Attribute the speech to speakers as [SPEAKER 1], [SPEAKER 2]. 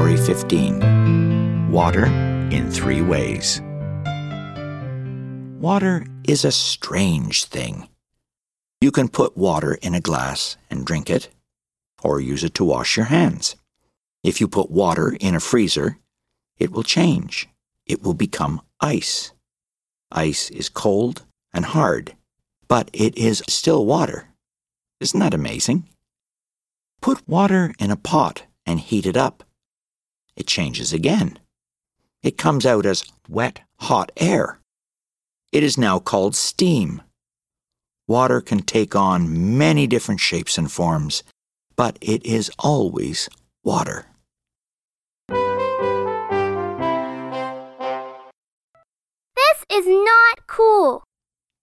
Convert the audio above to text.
[SPEAKER 1] Story 15 Water in Three Ways. Water is a strange thing. You can put water in a glass and drink it, or use it to wash your hands. If you put water in a freezer, it will change. It will become ice. Ice is cold and hard, but it is still water. Isn't that amazing? Put water in a pot and heat it up. It changes again. It comes out as wet, hot air. It is now called steam. Water can take on many different shapes and forms, but it is always water.
[SPEAKER 2] This is not cool.